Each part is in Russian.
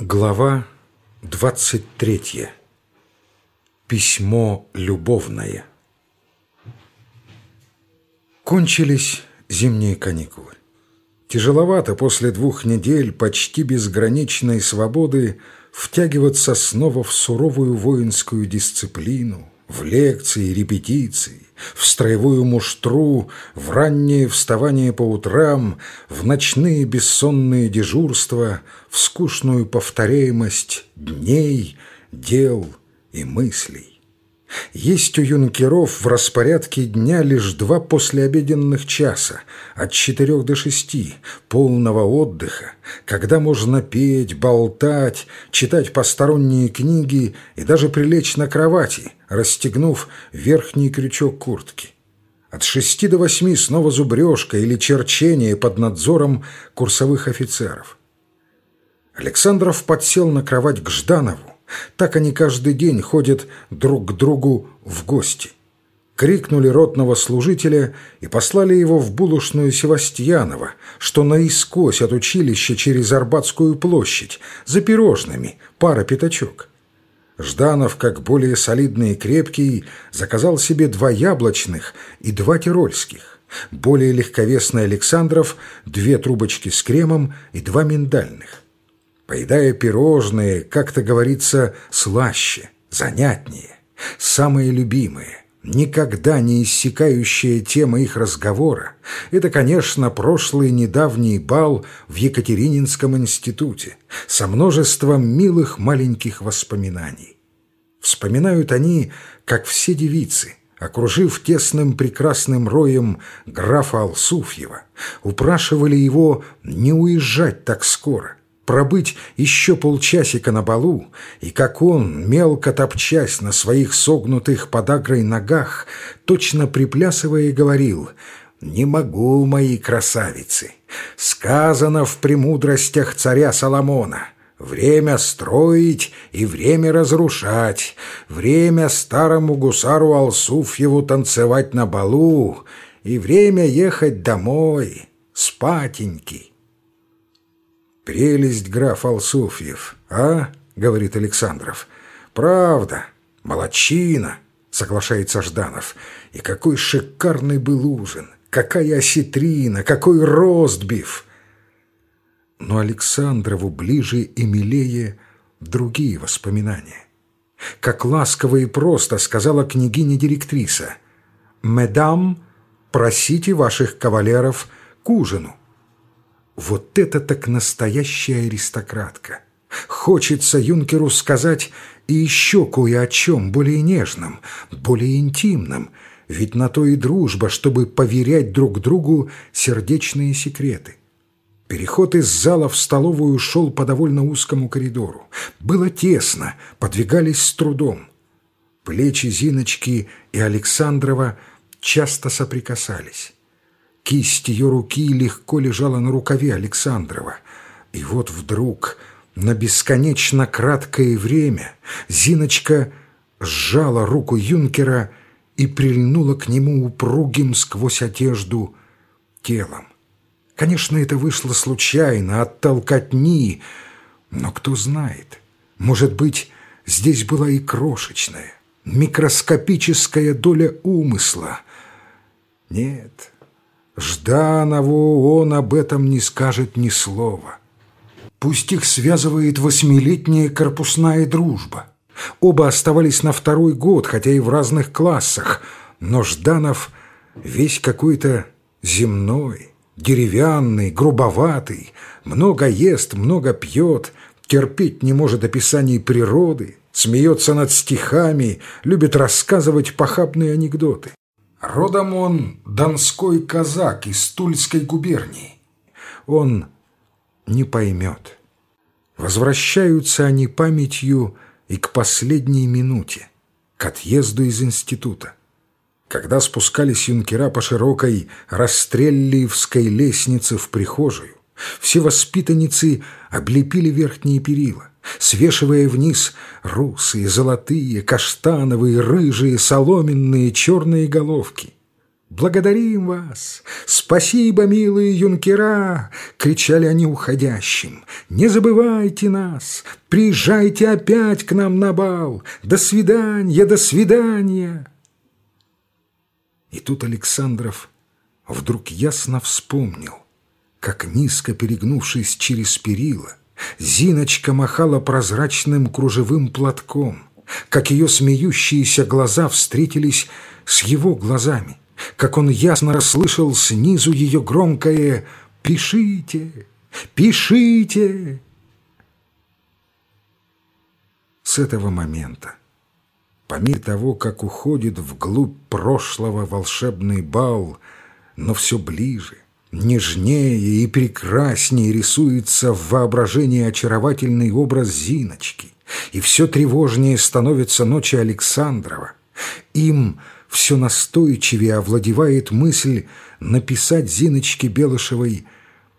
Глава 23. Письмо любовное. Кончились зимние каникулы. Тяжеловато после двух недель почти безграничной свободы втягиваться снова в суровую воинскую дисциплину, в лекции, репетиции, в строевую муштру, в раннее вставание по утрам, в ночные бессонные дежурства, в скучную повторяемость дней, дел и мыслей. Есть у юнкеров в распорядке дня лишь два послеобеденных часа, от четырех до шести, полного отдыха, когда можно петь, болтать, читать посторонние книги и даже прилечь на кровати, расстегнув верхний крючок куртки. От шести до восьми снова зубрежка или черчение под надзором курсовых офицеров. Александров подсел на кровать к Жданову, так они каждый день ходят друг к другу в гости. Крикнули ротного служителя и послали его в булочную Севастьянова, что наискось от училища через Арбатскую площадь, за пирожными, пара пятачок. Жданов, как более солидный и крепкий, заказал себе два яблочных и два тирольских. Более легковесный Александров – две трубочки с кремом и два миндальных поедая пирожные, как-то говорится, слаще, занятнее, самые любимые, никогда не иссякающая тема их разговора, это, конечно, прошлый недавний бал в Екатерининском институте со множеством милых маленьких воспоминаний. Вспоминают они, как все девицы, окружив тесным прекрасным роем графа Алсуфьева, упрашивали его не уезжать так скоро, пробыть еще полчасика на балу, и как он, мелко топчась на своих согнутых подагрой ногах, точно приплясывая, говорил «Не могу, мои красавицы! Сказано в премудростях царя Соломона». Время строить и время разрушать, время старому гусару Алсуфьеву танцевать на балу и время ехать домой, спатеньки. «Прелесть, граф Алсуфьев, а?» — говорит Александров. «Правда, молодчина!» — соглашается Жданов. «И какой шикарный был ужин! Какая осетрина! Какой ростбиф!» Но Александрову ближе и милее другие воспоминания. Как ласково и просто сказала княгиня-директриса. «Медам, просите ваших кавалеров к ужину». Вот это так настоящая аристократка! Хочется юнкеру сказать и еще кое о чем более нежном, более интимном, ведь на то и дружба, чтобы поверять друг другу сердечные секреты. Переход из зала в столовую шел по довольно узкому коридору. Было тесно, подвигались с трудом. Плечи Зиночки и Александрова часто соприкасались. Кисть ее руки легко лежала на рукаве Александрова. И вот вдруг, на бесконечно краткое время, Зиночка сжала руку юнкера и прильнула к нему упругим сквозь одежду телом. Конечно, это вышло случайно, от толкотни, но кто знает, может быть, здесь была и крошечная, микроскопическая доля умысла. Нет, Жданову он об этом не скажет ни слова. Пусть их связывает восьмилетняя корпусная дружба. Оба оставались на второй год, хотя и в разных классах, но Жданов весь какой-то земной, деревянный, грубоватый, много ест, много пьет, терпеть не может описаний природы, смеется над стихами, любит рассказывать похабные анекдоты. Родом он донской казак из Тульской губернии. Он не поймет. Возвращаются они памятью и к последней минуте, к отъезду из института. Когда спускались юнкера по широкой расстрелливской лестнице в прихожую, все воспитанницы облепили верхние перила свешивая вниз русые, золотые, каштановые, рыжие, соломенные, черные головки. Благодарим вас! Спасибо, милые юнкера!» — кричали они уходящим. «Не забывайте нас! Приезжайте опять к нам на бал! До свидания, до свидания!» И тут Александров вдруг ясно вспомнил, как низко перегнувшись через перила, Зиночка махала прозрачным кружевым платком, как ее смеющиеся глаза встретились с его глазами, как он ясно расслышал снизу ее громкое «Пишите! Пишите!» С этого момента, по мере того, как уходит вглубь прошлого волшебный бал, но все ближе, нежнее и прекраснее рисуется в воображении очаровательный образ Зиночки, и все тревожнее становится ночи Александрова. Им – все настойчивее овладевает мысль написать Зиночке Белышевой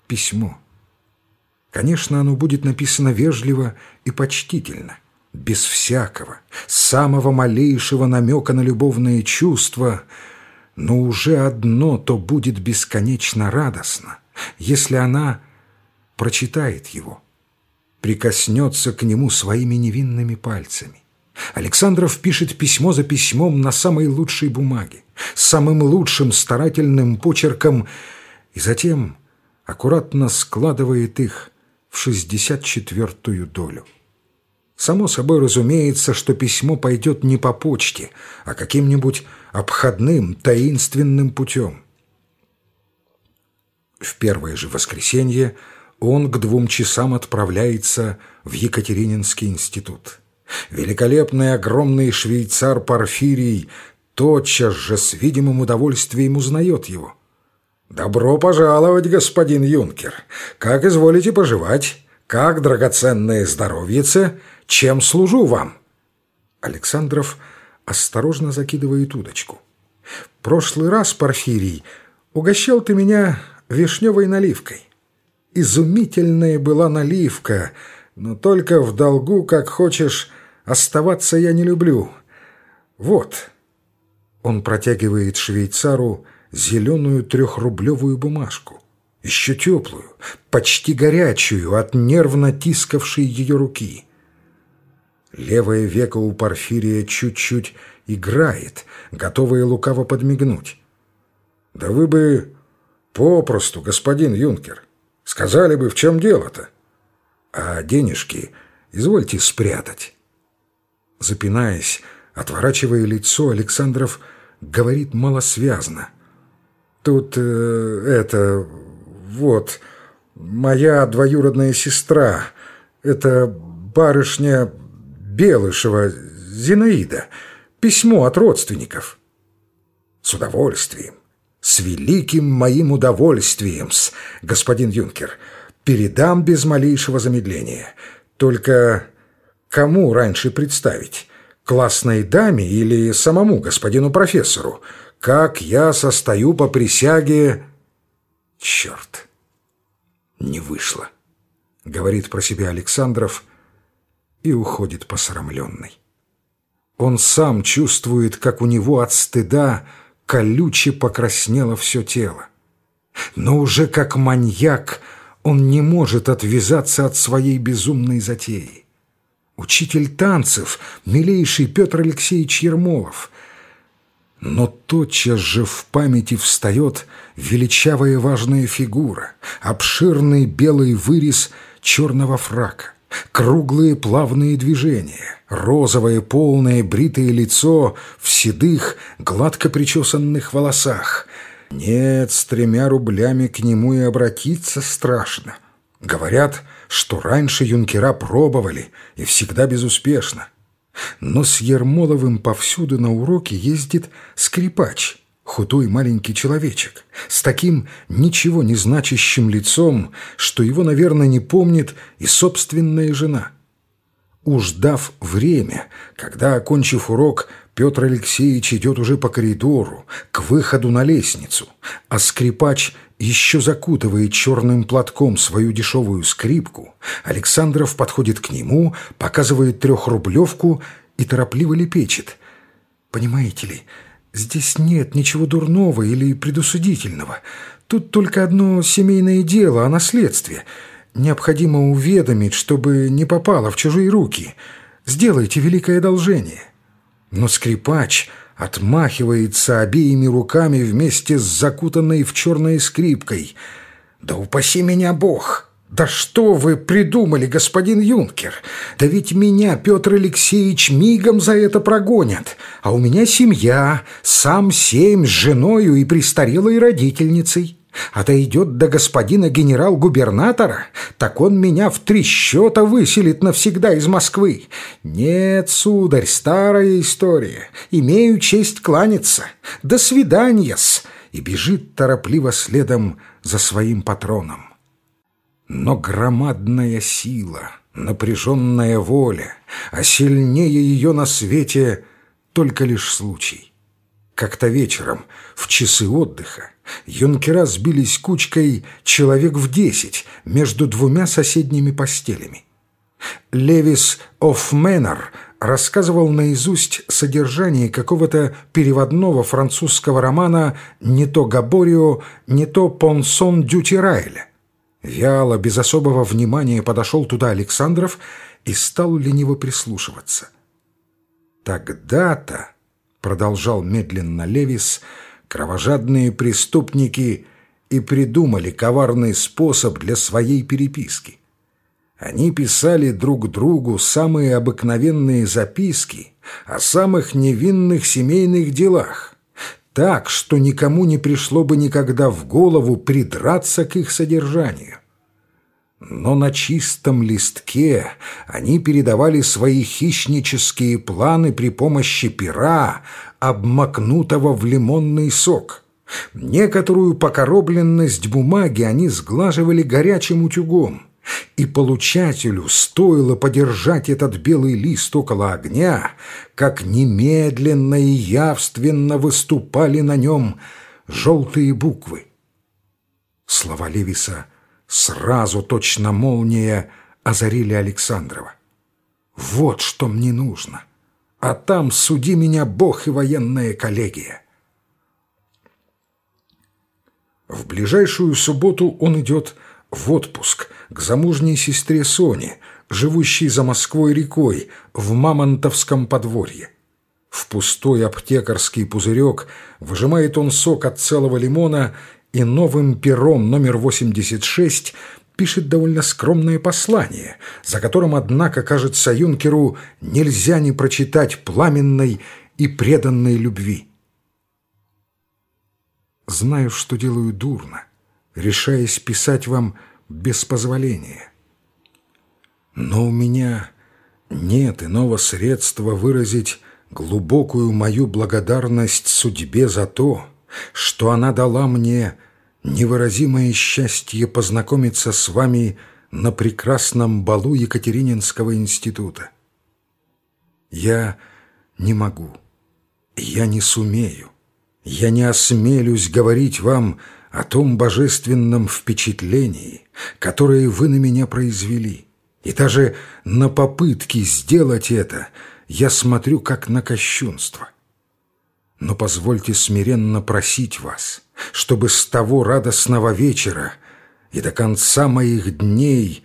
письмо. Конечно, оно будет написано вежливо и почтительно, без всякого, самого малейшего намека на любовные чувства, но уже одно то будет бесконечно радостно, если она прочитает его, прикоснется к нему своими невинными пальцами. Александров пишет письмо за письмом на самой лучшей бумаге, самым лучшим старательным почерком, и затем аккуратно складывает их в шестьдесят четвертую долю. Само собой разумеется, что письмо пойдет не по почте, а каким-нибудь обходным, таинственным путем. В первое же воскресенье он к двум часам отправляется в Екатерининский институт. Великолепный огромный швейцар Порфирий тотчас же с видимым удовольствием узнает его. «Добро пожаловать, господин юнкер! Как изволите поживать? Как драгоценное здоровьице? Чем служу вам?» Александров осторожно закидывает удочку. «Прошлый раз, Порфирий, угощал ты меня вишневой наливкой. Изумительная была наливка, но только в долгу, как хочешь, Оставаться я не люблю. Вот». Он протягивает швейцару зеленую трехрублевую бумажку, еще теплую, почти горячую от нервно тискавшей ее руки. Левое веко у Порфирия чуть-чуть играет, готовое лукаво подмигнуть. «Да вы бы попросту, господин юнкер, сказали бы, в чем дело-то? А денежки извольте спрятать». Запинаясь, отворачивая лицо, Александров говорит малосвязно. «Тут э, это... вот... моя двоюродная сестра. Это барышня Белышева, Зинаида. Письмо от родственников». «С удовольствием, с великим моим удовольствием, с господин юнкер. Передам без малейшего замедления. Только Кому раньше представить? Классной даме или самому господину профессору? Как я состою по присяге... Черт! Не вышло, говорит про себя Александров и уходит посрамленный. Он сам чувствует, как у него от стыда колюче покраснело все тело. Но уже как маньяк он не может отвязаться от своей безумной затеи учитель танцев, милейший Петр Алексеевич Ермолов. Но тотчас же в памяти встает величавая важная фигура, обширный белый вырез черного фрака, круглые плавные движения, розовое полное бритое лицо в седых, гладко причесанных волосах. Нет, с тремя рублями к нему и обратиться страшно. Говорят, что раньше юнкера пробовали, и всегда безуспешно. Но с Ермоловым повсюду на уроке ездит скрипач, худой маленький человечек, с таким ничего не значащим лицом, что его, наверное, не помнит и собственная жена. Уж дав время, когда, окончив урок, Петр Алексеевич идет уже по коридору, к выходу на лестницу, а скрипач еще закутывает черным платком свою дешевую скрипку, Александров подходит к нему, показывает трехрублевку и торопливо лепечет. «Понимаете ли, Здесь нет ничего дурного или предусудительного. Тут только одно семейное дело о наследстве. Необходимо уведомить, чтобы не попало в чужие руки. Сделайте великое одолжение». Но скрипач отмахивается обеими руками вместе с закутанной в черной скрипкой. «Да упаси меня Бог!» «Да что вы придумали, господин юнкер? Да ведь меня Петр Алексеевич мигом за это прогонят, а у меня семья, сам семь с женою и престарелой родительницей. Отойдет до господина генерал-губернатора, так он меня в три счета выселит навсегда из Москвы. Нет, сударь, старая история. Имею честь кланяться. До свидания-с!» И бежит торопливо следом за своим патроном. Но громадная сила, напряженная воля, а сильнее ее на свете только лишь случай. Как-то вечером, в часы отдыха, юнкера сбились кучкой человек в десять между двумя соседними постелями. Левис Оффменнер рассказывал наизусть содержание какого-то переводного французского романа «Не то Габорио, не то Понсон Дютирайля», Вяло, без особого внимания подошел туда Александров и стал лениво прислушиваться. «Тогда-то», — продолжал медленно Левис, — «кровожадные преступники и придумали коварный способ для своей переписки. Они писали друг другу самые обыкновенные записки о самых невинных семейных делах, так, что никому не пришло бы никогда в голову придраться к их содержанию. Но на чистом листке они передавали свои хищнические планы при помощи пера, обмакнутого в лимонный сок. Некоторую покоробленность бумаги они сглаживали горячим утюгом и получателю стоило подержать этот белый лист около огня, как немедленно и явственно выступали на нем желтые буквы. Слова Левиса сразу, точно молния, озарили Александрова. «Вот что мне нужно, а там суди меня Бог и военная коллегия». В ближайшую субботу он идет в отпуск к замужней сестре Соне, живущей за Москвой рекой, в Мамонтовском подворье. В пустой аптекарский пузырек выжимает он сок от целого лимона и новым пером номер 86 пишет довольно скромное послание, за которым, однако, кажется юнкеру, нельзя не прочитать пламенной и преданной любви. Знаю, что делаю дурно, решаясь писать вам без позволения. Но у меня нет иного средства выразить глубокую мою благодарность судьбе за то, что она дала мне невыразимое счастье познакомиться с вами на прекрасном балу Екатерининского института. Я не могу, я не сумею, я не осмелюсь говорить вам о том божественном впечатлении, которое вы на меня произвели. И даже на попытки сделать это я смотрю как на кощунство. Но позвольте смиренно просить вас, чтобы с того радостного вечера и до конца моих дней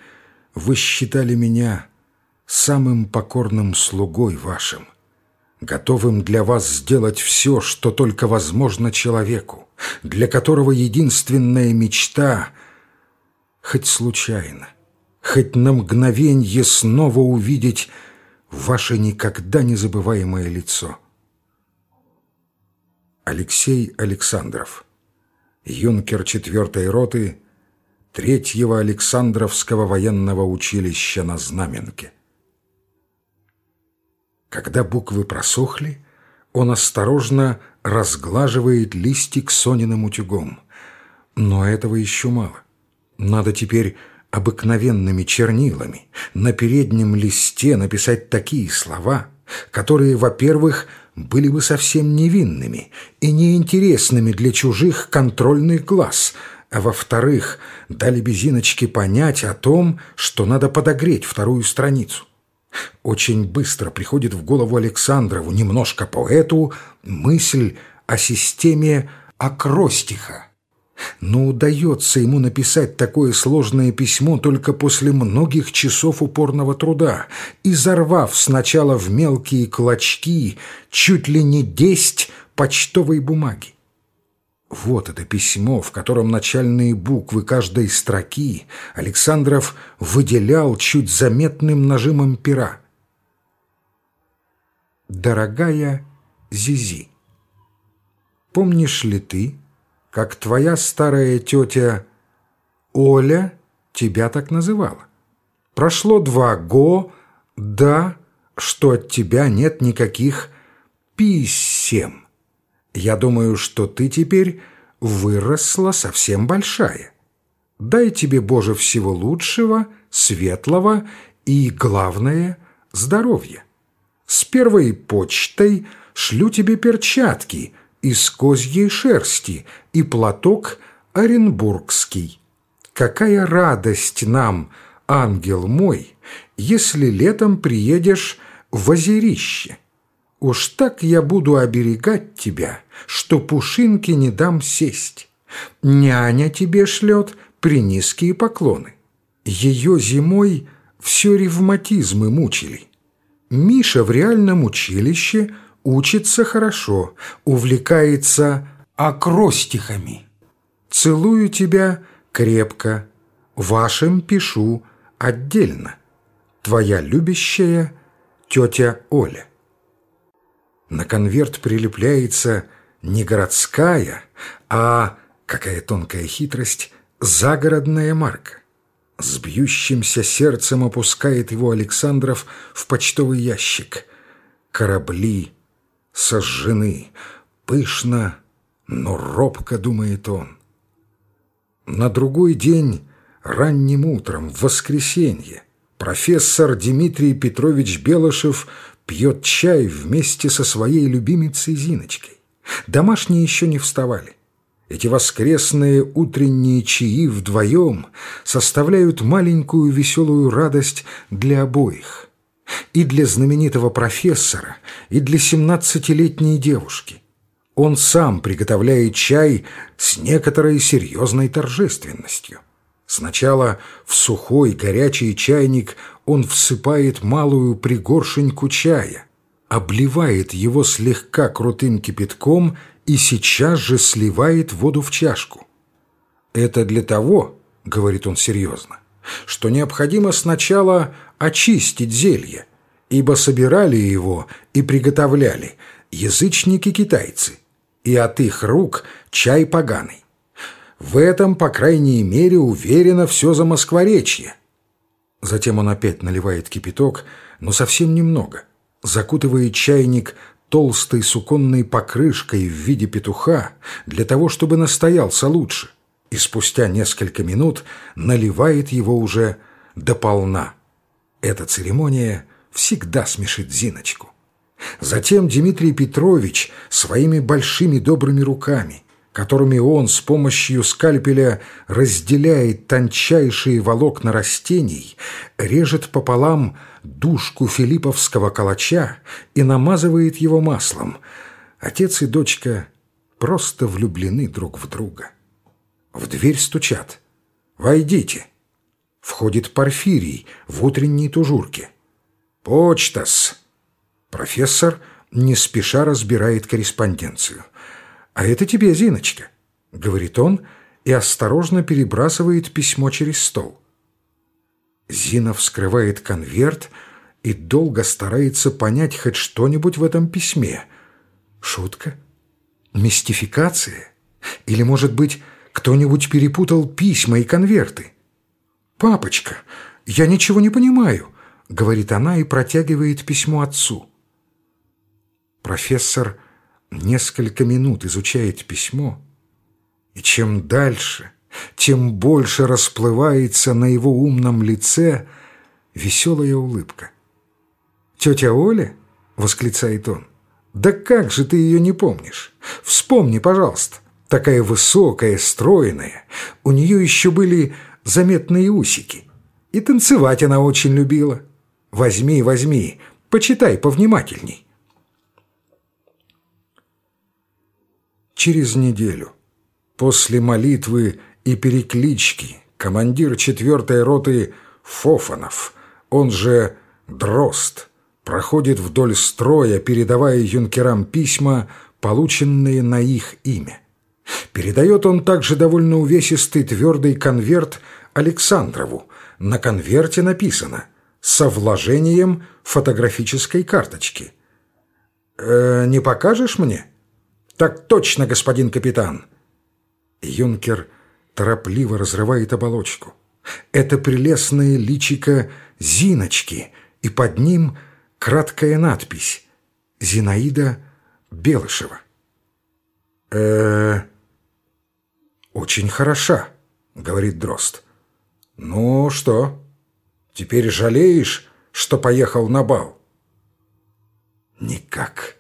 вы считали меня самым покорным слугой вашим, готовым для вас сделать все, что только возможно человеку, для которого единственная мечта — хоть случайно, хоть на мгновенье снова увидеть ваше никогда не забываемое лицо. Алексей Александров, юнкер четвертой роты Третьего Александровского военного училища на Знаменке. Когда буквы просохли, он осторожно разглаживает листик Сониным утюгом. Но этого еще мало. Надо теперь обыкновенными чернилами на переднем листе написать такие слова, которые, во-первых, были бы совсем невинными и неинтересными для чужих контрольных глаз, а во-вторых, дали бы Зиночке понять о том, что надо подогреть вторую страницу. Очень быстро приходит в голову Александрову, немножко поэту, мысль о системе акростиха. Но удается ему написать такое сложное письмо только после многих часов упорного труда, изорвав сначала в мелкие клочки чуть ли не десять почтовой бумаги. Вот это письмо, в котором начальные буквы каждой строки Александров выделял чуть заметным нажимом пера. «Дорогая Зизи, помнишь ли ты, как твоя старая тетя Оля тебя так называла? Прошло два го, да, что от тебя нет никаких писем. Я думаю, что ты теперь выросла совсем большая. Дай тебе, Боже, всего лучшего, светлого и, главное, здоровья. С первой почтой шлю тебе перчатки из козьей шерсти и платок оренбургский. Какая радость нам, ангел мой, если летом приедешь в озерище. Уж так я буду оберегать тебя, что пушинки не дам сесть. Няня тебе шлет принизкие поклоны. Ее зимой все ревматизмы мучили. Миша в реальном училище учится хорошо, увлекается акростихами. Целую тебя крепко, вашим пишу отдельно. Твоя любящая тетя Оля. На конверт прилепляется не городская, а, какая тонкая хитрость, загородная марка. С бьющимся сердцем опускает его Александров в почтовый ящик. Корабли сожжены, пышно, но робко, думает он. На другой день, ранним утром, в воскресенье, профессор Дмитрий Петрович Белышев пьет чай вместе со своей любимицей Зиночкой. Домашние еще не вставали. Эти воскресные утренние чаи вдвоем составляют маленькую веселую радость для обоих. И для знаменитого профессора, и для семнадцатилетней девушки. Он сам приготовляет чай с некоторой серьезной торжественностью. Сначала в сухой горячий чайник он всыпает малую пригоршеньку чая, обливает его слегка крутым кипятком и сейчас же сливает воду в чашку. «Это для того, — говорит он серьезно, — что необходимо сначала очистить зелье, ибо собирали его и приготовляли язычники-китайцы, и от их рук чай поганый. В этом, по крайней мере, уверено все за Москворечье. Затем он опять наливает кипяток, но совсем немного, закутывает чайник толстой суконной покрышкой в виде петуха для того, чтобы настоялся лучше, и спустя несколько минут наливает его уже до полна. Эта церемония всегда смешит Зиночку. Затем Дмитрий Петрович своими большими добрыми руками которыми он с помощью скальпеля разделяет тончайшие волокна растений, режет пополам душку филипповского калача и намазывает его маслом. Отец и дочка просто влюблены друг в друга. В дверь стучат. «Войдите!» Входит Порфирий в утренней тужурке. «Почтас!» Профессор не спеша разбирает корреспонденцию. «А это тебе, Зиночка», — говорит он и осторожно перебрасывает письмо через стол. Зина вскрывает конверт и долго старается понять хоть что-нибудь в этом письме. Шутка? Мистификация? Или, может быть, кто-нибудь перепутал письма и конверты? «Папочка, я ничего не понимаю», — говорит она и протягивает письмо отцу. Профессор несколько минут изучает письмо, и чем дальше, тем больше расплывается на его умном лице веселая улыбка. «Тетя Оля?» — восклицает он. «Да как же ты ее не помнишь? Вспомни, пожалуйста. Такая высокая, стройная. У нее еще были заметные усики. И танцевать она очень любила. Возьми, возьми, почитай повнимательней». Через неделю, после молитвы и переклички, командир четвертой роты Фофанов, он же Дрозд, проходит вдоль строя, передавая юнкерам письма, полученные на их имя. Передает он также довольно увесистый твердый конверт Александрову. На конверте написано «Со вложением фотографической карточки». «Э, «Не покажешь мне?» «Так точно, господин капитан». Юнкер торопливо разрывает оболочку. Это прелестное личико Зиночки, и под ним краткая надпись «Зинаида Белышева». э «Очень хороша», — говорит Дрозд. «Ну что, теперь жалеешь, что поехал на бал?» «Никак